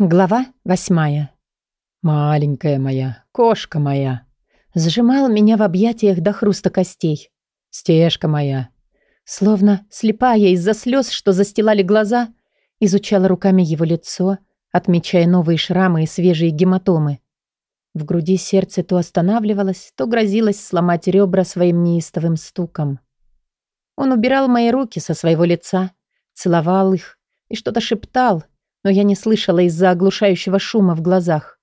Глава восьмая. «Маленькая моя, кошка моя, Сжимал меня в объятиях до хруста костей. стежка моя, Словно слепая из-за слез, что застилали глаза, изучала руками его лицо, отмечая новые шрамы и свежие гематомы. В груди сердце то останавливалось, то грозилось сломать ребра своим неистовым стуком. Он убирал мои руки со своего лица, целовал их и что-то шептал, но я не слышала из-за оглушающего шума в глазах.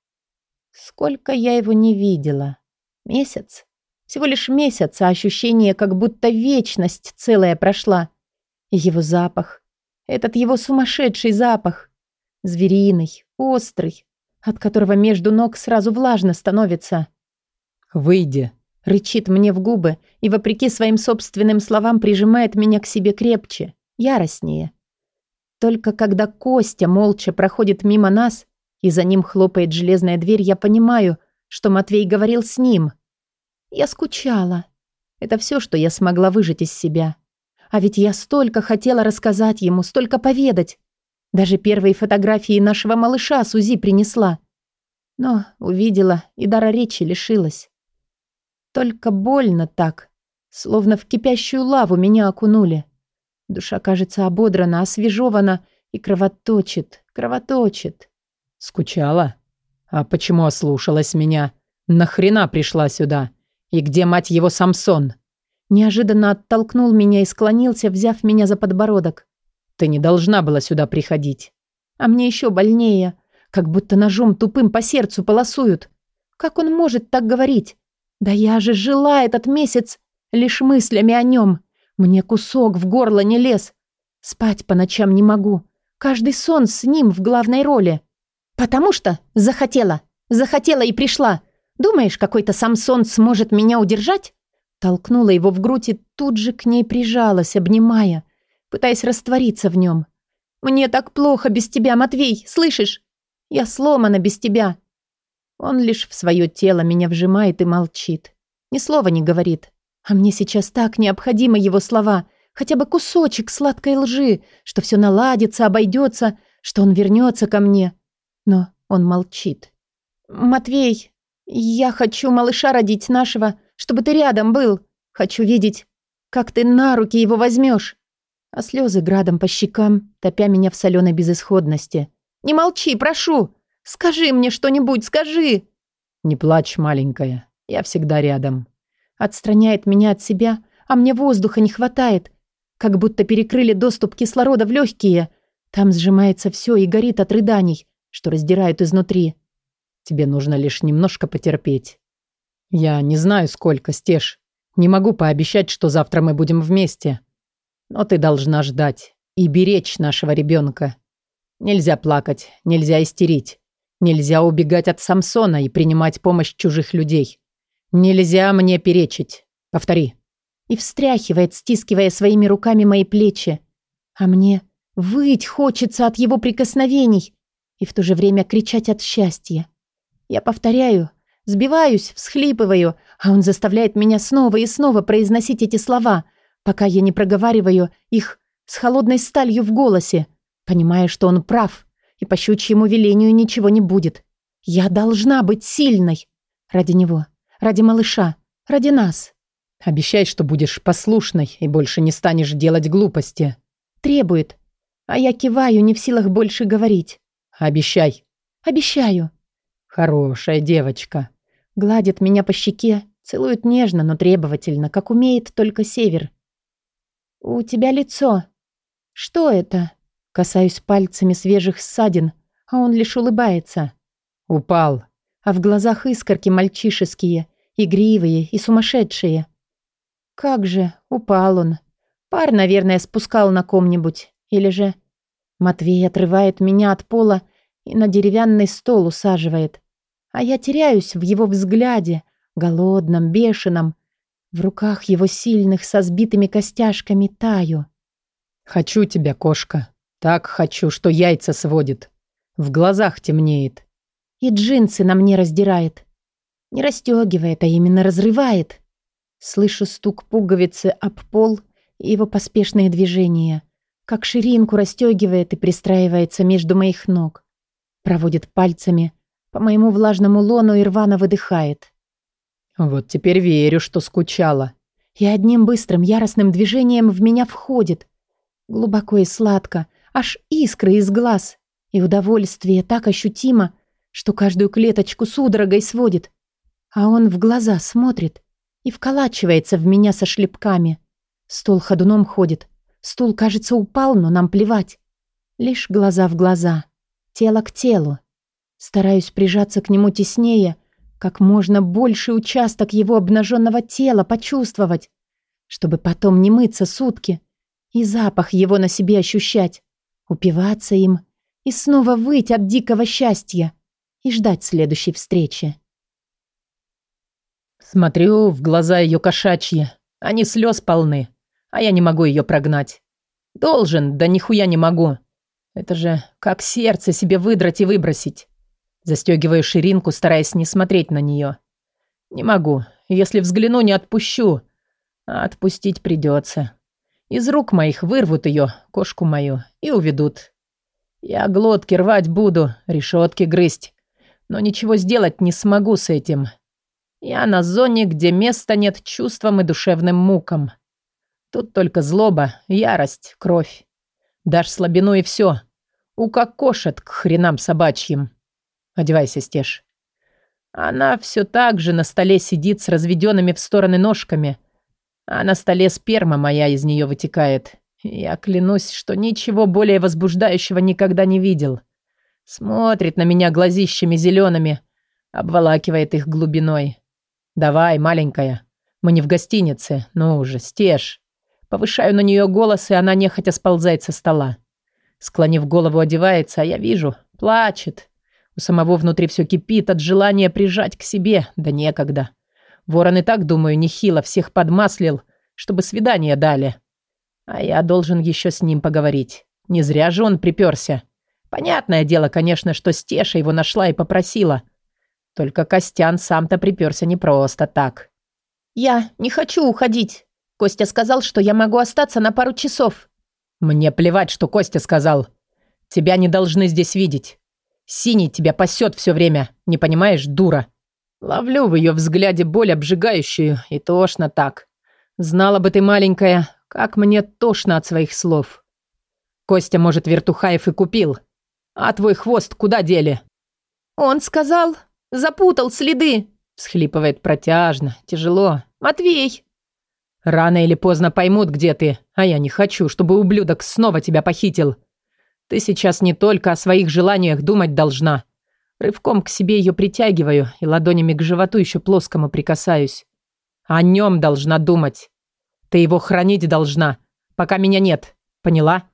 Сколько я его не видела. Месяц. Всего лишь месяц, а ощущение, как будто вечность целая прошла. И его запах. Этот его сумасшедший запах. Звериный, острый, от которого между ног сразу влажно становится. выйди». Рычит мне в губы и, вопреки своим собственным словам, прижимает меня к себе крепче, яростнее. Только когда Костя молча проходит мимо нас, и за ним хлопает железная дверь, я понимаю, что Матвей говорил с ним. Я скучала. Это все, что я смогла выжить из себя. А ведь я столько хотела рассказать ему, столько поведать. Даже первые фотографии нашего малыша Сузи принесла. Но увидела и дара речи лишилась. Только больно так, словно в кипящую лаву меня окунули. Душа кажется ободрана, освежевана и кровоточит, кровоточит. «Скучала? А почему ослушалась меня? Нахрена пришла сюда? И где, мать его, Самсон?» Неожиданно оттолкнул меня и склонился, взяв меня за подбородок. «Ты не должна была сюда приходить». А мне еще больнее, как будто ножом тупым по сердцу полосуют. Как он может так говорить? Да я же жила этот месяц лишь мыслями о нем. Мне кусок в горло не лез. Спать по ночам не могу. Каждый сон с ним в главной роли. Потому что захотела. Захотела и пришла. Думаешь, какой-то Самсон сможет меня удержать? Толкнула его в грудь и тут же к ней прижалась, обнимая, пытаясь раствориться в нем. «Мне так плохо без тебя, Матвей, слышишь? Я сломана без тебя. Он лишь в свое тело меня вжимает и молчит. Ни слова не говорит. А мне сейчас так необходимы его слова. Хотя бы кусочек сладкой лжи, что все наладится, обойдется, что он вернется ко мне. Но он молчит. «Матвей, я хочу малыша родить нашего, чтобы ты рядом был. Хочу видеть, как ты на руки его возьмешь. А слезы градом по щекам, топя меня в соленой безысходности. «Не молчи, прошу! Скажи мне что-нибудь, скажи!» «Не плачь, маленькая, я всегда рядом». Отстраняет меня от себя, а мне воздуха не хватает. Как будто перекрыли доступ кислорода в легкие. Там сжимается все и горит от рыданий, что раздирают изнутри. Тебе нужно лишь немножко потерпеть. Я не знаю, сколько, Стеж. Не могу пообещать, что завтра мы будем вместе. Но ты должна ждать и беречь нашего ребенка. Нельзя плакать, нельзя истерить. Нельзя убегать от Самсона и принимать помощь чужих людей. Нельзя мне перечить. Повтори. И встряхивает, стискивая своими руками мои плечи. А мне выть хочется от его прикосновений и в то же время кричать от счастья. Я повторяю, сбиваюсь, всхлипываю, а он заставляет меня снова и снова произносить эти слова, пока я не проговариваю их с холодной сталью в голосе, понимая, что он прав, и по щучьему велению ничего не будет. Я должна быть сильной. Ради него, ради малыша, ради нас. Обещай, что будешь послушной и больше не станешь делать глупости. Требует. А я киваю, не в силах больше говорить. Обещай. Обещаю. Хорошая девочка. Гладит меня по щеке, целует нежно, но требовательно, как умеет только север. У тебя лицо. Что это? Касаюсь пальцами свежих ссадин, а он лишь улыбается. Упал. А в глазах искорки мальчишеские, игривые и сумасшедшие. Как же, упал он. Пар, наверное, спускал на ком-нибудь. Или же... Матвей отрывает меня от пола и на деревянный стол усаживает. А я теряюсь в его взгляде, голодном, бешеном. В руках его сильных со сбитыми костяшками таю. «Хочу тебя, кошка», так хочу, что яйца сводит. В глазах темнеет. И джинсы на мне раздирает. Не расстегивает, а именно разрывает. Слышу стук пуговицы об пол и его поспешные движения, как ширинку расстегивает и пристраивается между моих ног. Проводит пальцами по моему влажному лону и рвано выдыхает. Вот теперь верю, что скучала. И одним быстрым яростным движением в меня входит. Глубоко и сладко, аж искры из глаз. И удовольствие так ощутимо, что каждую клеточку судорогой сводит. А он в глаза смотрит и вколачивается в меня со шлепками. Стол ходуном ходит. Стул, кажется, упал, но нам плевать. Лишь глаза в глаза, тело к телу. Стараюсь прижаться к нему теснее, как можно больше участок его обнаженного тела почувствовать, чтобы потом не мыться сутки и запах его на себе ощущать, упиваться им и снова выть от дикого счастья и ждать следующей встречи. Смотрю в глаза ее кошачьи. Они слез полны, а я не могу ее прогнать. Должен, да нихуя не могу. Это же как сердце себе выдрать и выбросить. Застегиваю ширинку, стараясь не смотреть на нее. Не могу. Если взгляну, не отпущу. А отпустить придется. Из рук моих вырвут ее, кошку мою, и уведут. Я глотки рвать буду, решетки грызть. Но ничего сделать не смогу с этим. Я на зоне, где места нет чувствам и душевным мукам. Тут только злоба, ярость, кровь. Дашь слабину и все. Укокошат к хренам собачьим. Одевайся, Стеж. Она все так же на столе сидит с разведенными в стороны ножками, а на столе сперма моя из нее вытекает. Я клянусь, что ничего более возбуждающего никогда не видел. Смотрит на меня глазищами зелеными, обволакивает их глубиной. «Давай, маленькая, мы не в гостинице, ну уже, стеж». Повышаю на нее голос, и она нехотя сползает со стола. Склонив голову, одевается, а я вижу, плачет. У самого внутри все кипит от желания прижать к себе, да некогда. Ворон и так, думаю, нехило всех подмаслил, чтобы свидание дали. А я должен еще с ним поговорить. Не зря же он приперся. Понятное дело, конечно, что Стеша его нашла и попросила. Только Костян сам-то приперся не просто так. «Я не хочу уходить. Костя сказал, что я могу остаться на пару часов». «Мне плевать, что Костя сказал. Тебя не должны здесь видеть. Синий тебя пасет все время, не понимаешь, дура?» Ловлю в ее взгляде боль обжигающую, и тошно так. Знала бы ты, маленькая, как мне тошно от своих слов. Костя, может, Вертухаев и купил. А твой хвост куда дели? Он сказал, запутал следы. Схлипывает протяжно, тяжело. Матвей. Рано или поздно поймут, где ты, а я не хочу, чтобы ублюдок снова тебя похитил. Ты сейчас не только о своих желаниях думать должна. Рывком к себе ее притягиваю и ладонями к животу еще плоскому прикасаюсь. О нем должна думать. Ты его хранить должна, пока меня нет. Поняла?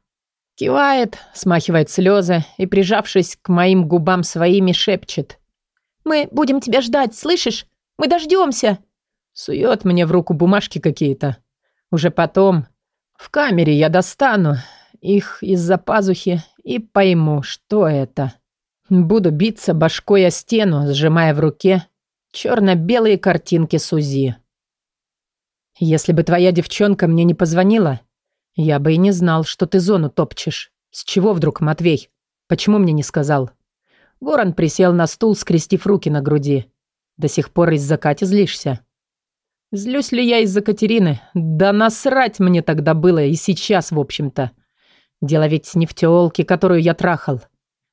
Кивает, смахивает слезы и, прижавшись к моим губам своими, шепчет. «Мы будем тебя ждать, слышишь? Мы дождемся!» Сует мне в руку бумажки какие-то. Уже потом в камере я достану их из-за пазухи и пойму, что это. Буду биться башкой о стену, сжимая в руке черно-белые картинки Сузи. Если бы твоя девчонка мне не позвонила, я бы и не знал, что ты зону топчешь. С чего вдруг, Матвей? Почему мне не сказал? Ворон присел на стул, скрестив руки на груди. До сих пор из-за Кати злишься. Злюсь ли я из-за Катерины? Да насрать мне тогда было и сейчас, в общем-то. Дело ведь не в тёлке, которую я трахал.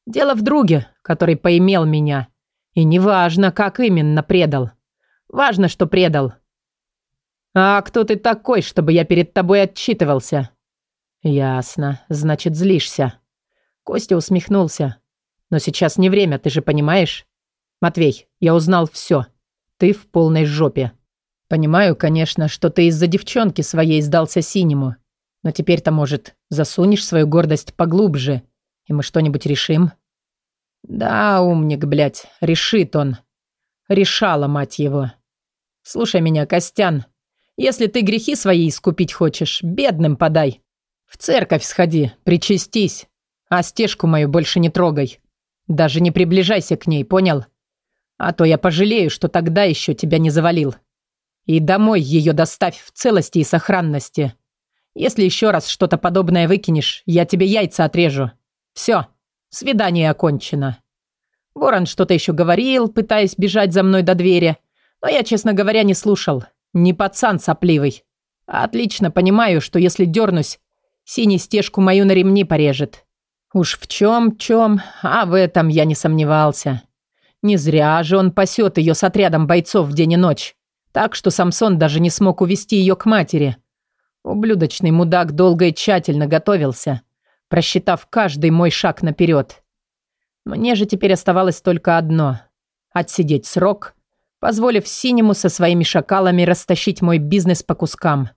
Дело в друге, который поимел меня. И неважно, как именно предал. Важно, что предал. А кто ты такой, чтобы я перед тобой отчитывался? Ясно, значит, злишься. Костя усмехнулся. Но сейчас не время, ты же понимаешь? Матвей, я узнал все. Ты в полной жопе. Понимаю, конечно, что ты из-за девчонки своей сдался синему. Но теперь-то, может, засунешь свою гордость поглубже, и мы что-нибудь решим?» «Да, умник, блядь, решит он. Решала, мать его. Слушай меня, Костян, если ты грехи свои искупить хочешь, бедным подай. В церковь сходи, причастись, а стежку мою больше не трогай. Даже не приближайся к ней, понял? А то я пожалею, что тогда еще тебя не завалил. И домой ее доставь в целости и сохранности. Если еще раз что-то подобное выкинешь, я тебе яйца отрежу. Все, свидание окончено». Ворон что-то еще говорил, пытаясь бежать за мной до двери. Но я, честно говоря, не слушал. Не пацан сопливый. Отлично понимаю, что если дернусь, синий стежку мою на ремни порежет. Уж в чем-чем, а в этом я не сомневался. Не зря же он пасет ее с отрядом бойцов день и ночь. Так что Самсон даже не смог увести ее к матери. Ублюдочный мудак долго и тщательно готовился, просчитав каждый мой шаг наперед. Мне же теперь оставалось только одно – отсидеть срок, позволив Синему со своими шакалами растащить мой бизнес по кускам.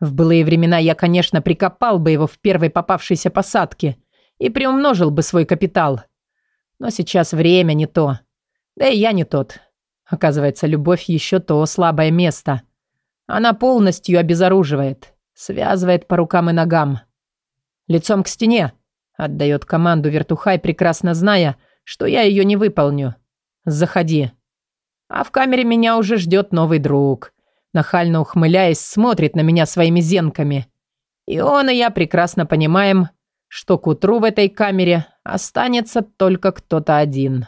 В былые времена я, конечно, прикопал бы его в первой попавшейся посадке и приумножил бы свой капитал. Но сейчас время не то. Да и я не тот. Оказывается, любовь еще то слабое место. Она полностью обезоруживает, связывает по рукам и ногам. Лицом к стене, отдает команду вертухай, прекрасно зная, что я ее не выполню. Заходи. А в камере меня уже ждет новый друг. Нахально ухмыляясь, смотрит на меня своими зенками. И он и я прекрасно понимаем, что к утру в этой камере останется только кто-то один.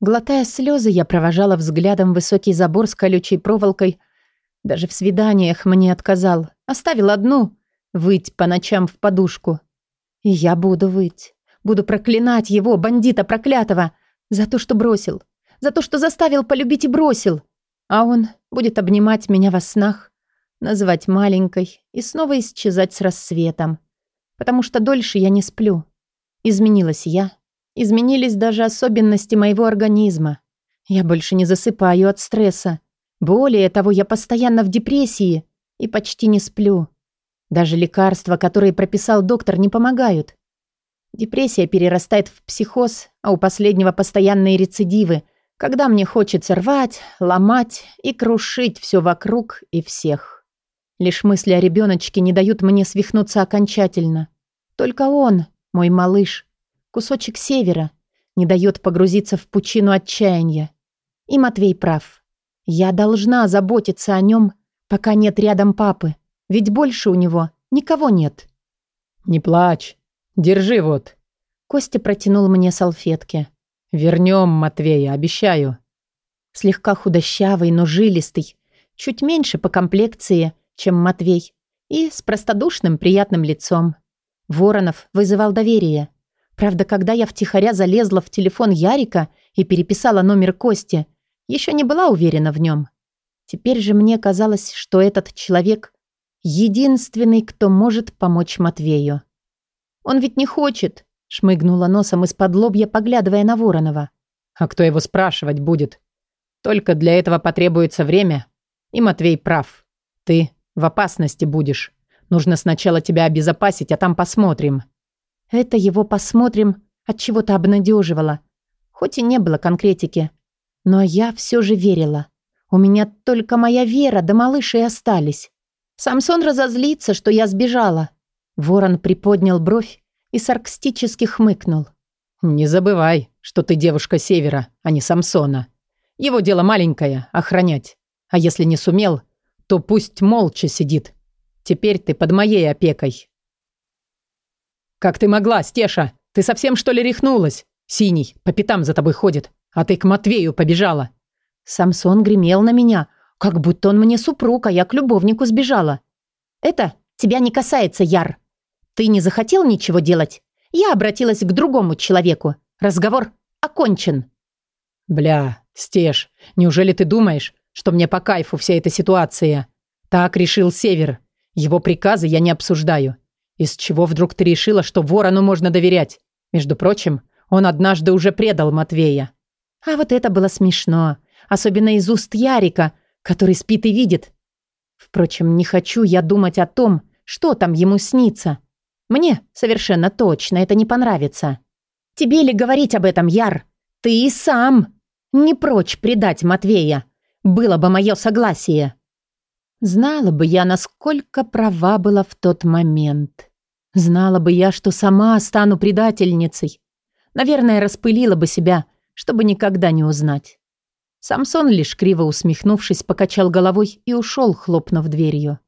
Глотая слезы, я провожала взглядом высокий забор с колючей проволокой. Даже в свиданиях мне отказал. Оставил одну — выть по ночам в подушку. И я буду выть. Буду проклинать его, бандита проклятого, за то, что бросил. За то, что заставил полюбить и бросил. А он будет обнимать меня во снах, называть маленькой и снова исчезать с рассветом. Потому что дольше я не сплю. Изменилась я, Изменились даже особенности моего организма. Я больше не засыпаю от стресса. Более того, я постоянно в депрессии и почти не сплю. Даже лекарства, которые прописал доктор, не помогают. Депрессия перерастает в психоз, а у последнего постоянные рецидивы, когда мне хочется рвать, ломать и крушить все вокруг и всех. Лишь мысли о ребеночке не дают мне свихнуться окончательно. Только он, мой малыш, кусочек севера, не дает погрузиться в пучину отчаяния. И Матвей прав. Я должна заботиться о нем, пока нет рядом папы, ведь больше у него никого нет. «Не плачь. Держи вот». Костя протянул мне салфетки. «Вернем Матвея, обещаю». Слегка худощавый, но жилистый, чуть меньше по комплекции, чем Матвей, и с простодушным приятным лицом. Воронов вызывал доверие. Правда, когда я втихаря залезла в телефон Ярика и переписала номер Кости, еще не была уверена в нем. Теперь же мне казалось, что этот человек — единственный, кто может помочь Матвею. «Он ведь не хочет», — шмыгнула носом из-под лобья, поглядывая на Воронова. «А кто его спрашивать будет? Только для этого потребуется время. И Матвей прав. Ты в опасности будешь. Нужно сначала тебя обезопасить, а там посмотрим». Это его посмотрим от чего-то обнадеживало. Хоть и не было конкретики. Но я все же верила. У меня только моя вера да малыши остались. Самсон разозлится, что я сбежала. Ворон приподнял бровь и саркастически хмыкнул. «Не забывай, что ты девушка Севера, а не Самсона. Его дело маленькое — охранять. А если не сумел, то пусть молча сидит. Теперь ты под моей опекой». «Как ты могла, Стеша? Ты совсем, что ли, рехнулась? Синий, по пятам за тобой ходит, а ты к Матвею побежала». Самсон гремел на меня, как будто он мне супруг, а я к любовнику сбежала. «Это тебя не касается, Яр. Ты не захотел ничего делать? Я обратилась к другому человеку. Разговор окончен». «Бля, Стеш, неужели ты думаешь, что мне по кайфу вся эта ситуация? Так решил Север. Его приказы я не обсуждаю. Из чего вдруг ты решила, что ворону можно доверять? Между прочим, он однажды уже предал Матвея. А вот это было смешно. Особенно из уст Ярика, который спит и видит. Впрочем, не хочу я думать о том, что там ему снится. Мне совершенно точно это не понравится. Тебе ли говорить об этом, Яр? Ты и сам не прочь предать Матвея. Было бы мое согласие. Знала бы я, насколько права была в тот момент. Знала бы я, что сама стану предательницей. Наверное, распылила бы себя, чтобы никогда не узнать. Самсон, лишь криво усмехнувшись, покачал головой и ушел, хлопнув дверью.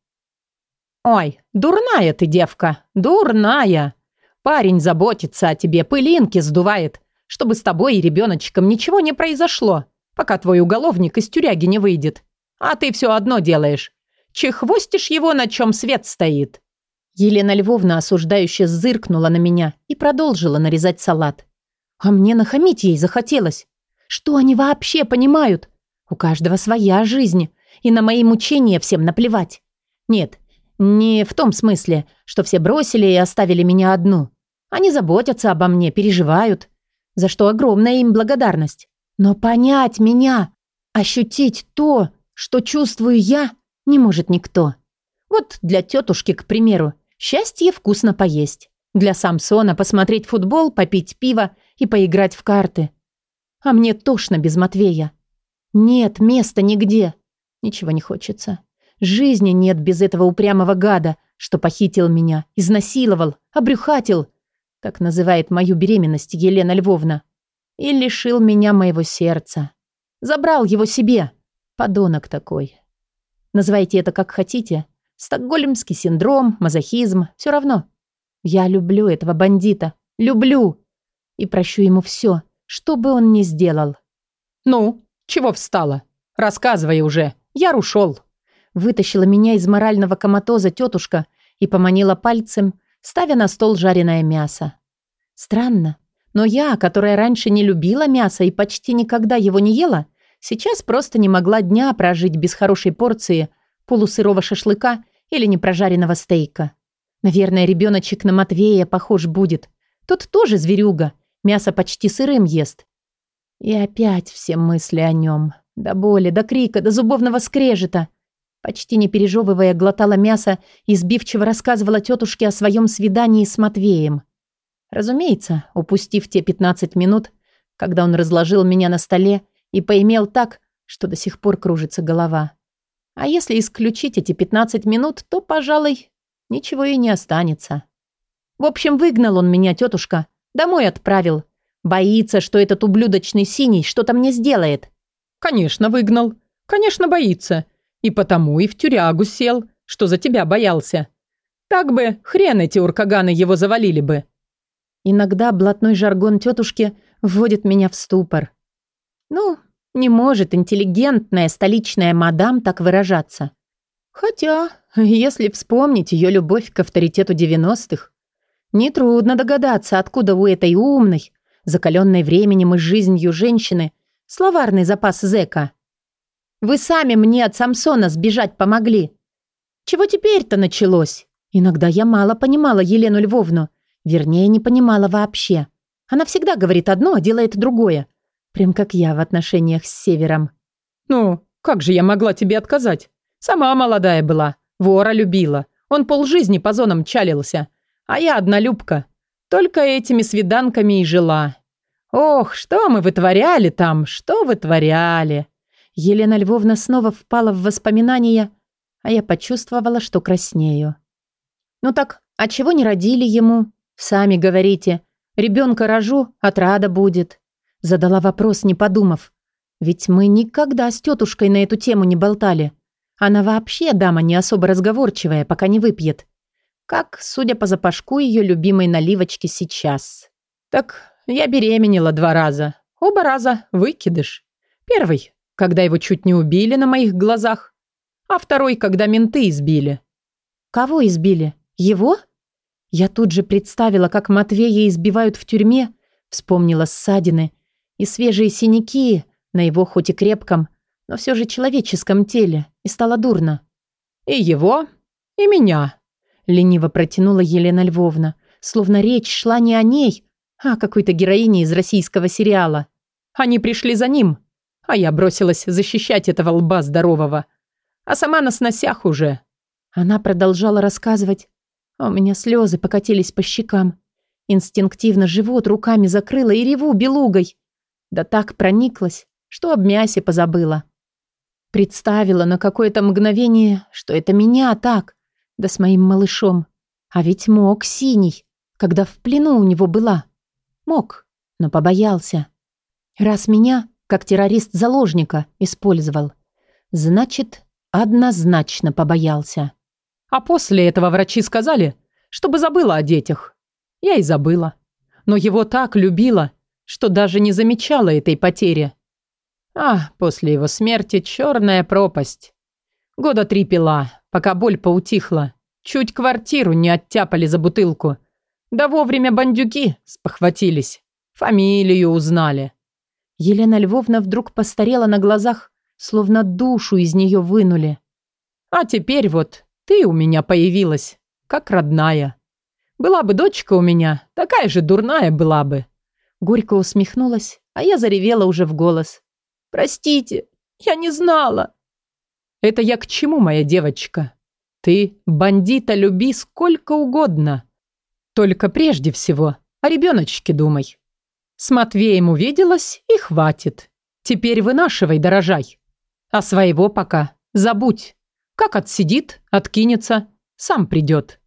«Ой, дурная ты девка, дурная! Парень заботится о тебе, пылинки сдувает, чтобы с тобой и ребеночком ничего не произошло, пока твой уголовник из тюряги не выйдет. А ты все одно делаешь. Чехвостишь его, на чем свет стоит». Елена Львовна осуждающе зыркнула на меня и продолжила нарезать салат. А мне нахамить ей захотелось. Что они вообще понимают? У каждого своя жизнь, и на мои мучения всем наплевать. Нет, не в том смысле, что все бросили и оставили меня одну. Они заботятся обо мне, переживают, за что огромная им благодарность. Но понять меня, ощутить то, что чувствую я, не может никто. Вот для тетушки, к примеру, счастье вкусно поесть. Для Самсона посмотреть футбол, попить пиво и поиграть в карты. А мне тошно без Матвея. Нет места нигде. Ничего не хочется. Жизни нет без этого упрямого гада, что похитил меня, изнасиловал, обрюхатил, как называет мою беременность Елена Львовна, и лишил меня моего сердца. Забрал его себе. Подонок такой. Называйте это как хотите. Стокгольмский синдром, мазохизм, все равно. Я люблю этого бандита. Люблю. И прощу ему все, что бы он ни сделал. «Ну, чего встала? Рассказывай уже. Я ушел». Вытащила меня из морального коматоза тетушка и поманила пальцем, ставя на стол жареное мясо. Странно, но я, которая раньше не любила мясо и почти никогда его не ела, сейчас просто не могла дня прожить без хорошей порции полусырого шашлыка или непрожаренного стейка. Наверное, ребеночек на Матвея похож будет. Тот тоже зверюга, мясо почти сырым ест. И опять все мысли о нем. До боли, до крика, до зубовного скрежета. Почти не пережевывая, глотала мясо и сбивчиво рассказывала тетушке о своем свидании с Матвеем. Разумеется, упустив те 15 минут, когда он разложил меня на столе и поимел так, что до сих пор кружится голова. А если исключить эти 15 минут, то, пожалуй, ничего и не останется. В общем, выгнал он меня, тетушка, домой отправил. Боится, что этот ублюдочный синий что-то мне сделает. Конечно, выгнал. Конечно, боится. И потому и в тюрягу сел, что за тебя боялся. Так бы хрен эти уркаганы его завалили бы. Иногда блатной жаргон тетушки вводит меня в ступор. Ну, не может интеллигентная столичная мадам так выражаться. Хотя, если вспомнить ее любовь к авторитету 90-х, нетрудно догадаться, откуда у этой умной, закаленной временем и жизнью женщины, словарный запас зэка. Вы сами мне от Самсона сбежать помогли. Чего теперь-то началось? Иногда я мало понимала Елену Львовну. Вернее, не понимала вообще. Она всегда говорит одно, а делает другое. Прям как я в отношениях с Севером. «Ну, как же я могла тебе отказать? Сама молодая была, вора любила. Он полжизни по зонам чалился. А я однолюбка. Только этими свиданками и жила. Ох, что мы вытворяли там, что вытворяли!» Елена Львовна снова впала в воспоминания, а я почувствовала, что краснею. «Ну так, а чего не родили ему? Сами говорите. Ребенка рожу, отрада будет». Задала вопрос, не подумав. Ведь мы никогда с тетушкой на эту тему не болтали. Она вообще дама не особо разговорчивая, пока не выпьет. Как, судя по запашку ее любимой наливочки сейчас. Так я беременела два раза. Оба раза выкидыш. Первый когда его чуть не убили на моих глазах, а второй, когда менты избили. Кого избили? Его? Я тут же представила, как Матвея избивают в тюрьме, вспомнила ссадины и свежие синяки на его хоть и крепком, но все же человеческом теле, и стало дурно. «И его, и меня», — лениво протянула Елена Львовна, словно речь шла не о ней, а о какой-то героине из российского сериала. Они пришли за ним, а я бросилась защищать этого лба здорового. А сама на сносях уже. Она продолжала рассказывать. А у меня слезы покатились по щекам. Инстинктивно живот руками закрыла и реву белугой. Да так прониклась, что об мясе позабыла. Представила на какое-то мгновение, что это меня так, да с моим малышом. А ведь мог синий, когда в плену у него была. Мог, но побоялся. Раз меня, как террорист заложника использовал. Значит, однозначно побоялся. А после этого врачи сказали, чтобы забыла о детях. Я и забыла. Но его так любила, что даже не замечала этой потери. А после его смерти черная пропасть. Года три пила, пока боль поутихла. Чуть квартиру не оттяпали за бутылку. Да вовремя бандюки спохватились. Фамилию узнали. Елена Львовна вдруг постарела на глазах, словно душу из нее вынули. А теперь вот ты у меня появилась, как родная. Была бы дочка у меня, такая же дурная была бы. Горько усмехнулась, а я заревела уже в голос. «Простите, я не знала». «Это я к чему, моя девочка? Ты бандита люби сколько угодно. Только прежде всего о ребеночке думай. С Матвеем увиделась и хватит. Теперь вынашивай, дорожай. А своего пока забудь. Как отсидит, откинется, сам придет.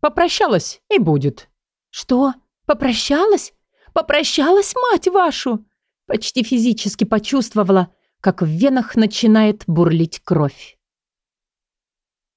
Попрощалась и будет. Что? Попрощалась? Попрощалась, мать вашу? Почти физически почувствовала, как в венах начинает бурлить кровь.